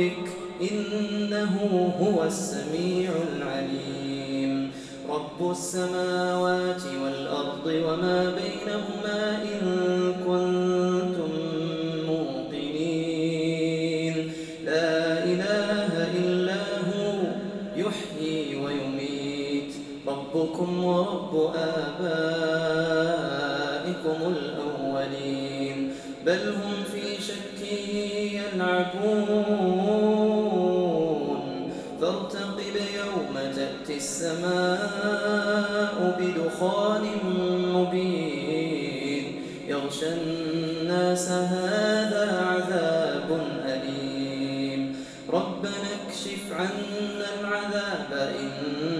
ربك إنه هو السميع العليم. رب السماوات والأرض وما بينهما إن كنتم موقنين. لا إله إلا هو يحيي ويميت. ربكم ورب آبائكم الأولين. بل هم في السماء بدخان مبين يغشى الناس هذا عذاب أليم ربنا اكشف عنا العذاب إنا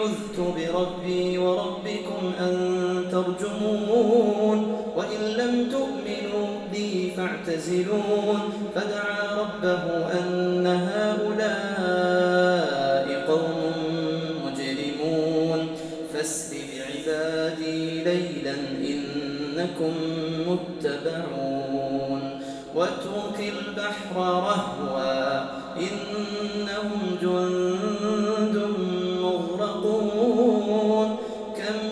عذت بربي وربكم أن ترجمون وإن لم تؤمنوا لي فاعتزلون فدعا ربه أن هؤلاء قوم مجرمون فاسر بعبادي ليلا إنكم متبعون واترك البحر رهوا إنهم جند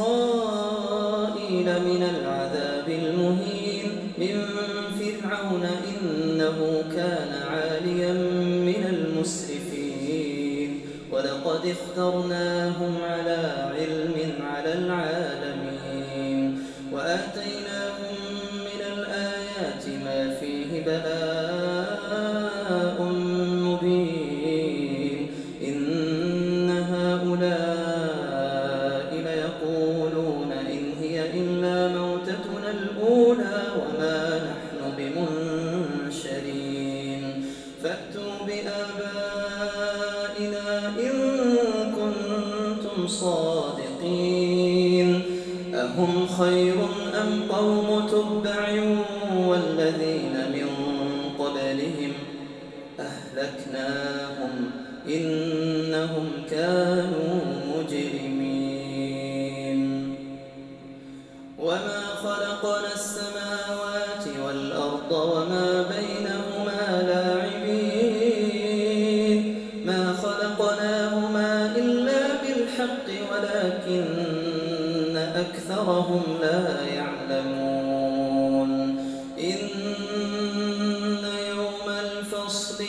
إسرائيل من العذاب المهين من فرعون إنه كان عاليا من المسرفين. ولقد اخترناهم أم قوم تبع والذين من قبلهم أهلكناهم إنهم كانوا مجرمين. وما خلقنا السماوات والأرض وما الفصل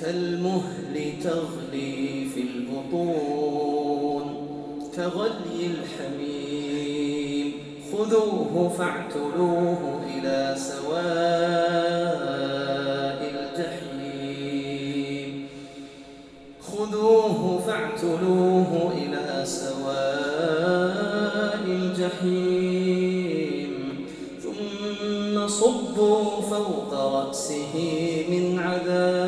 كالمهل تغلي في البطون كغلي الحميم. خذوه فاعتلوه إلى سواء الجحيم. خذوه فاعتلوه إلى سواء الجحيم. ثم صبوا فوق رأسه من عذاب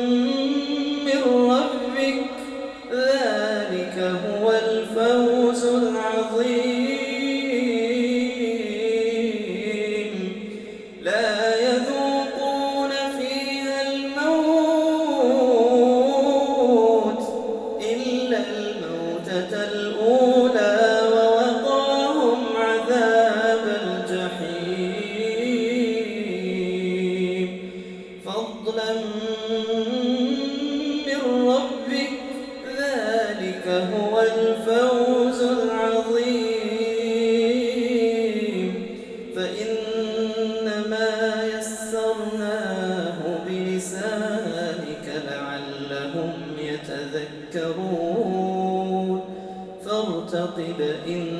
فارتقب إن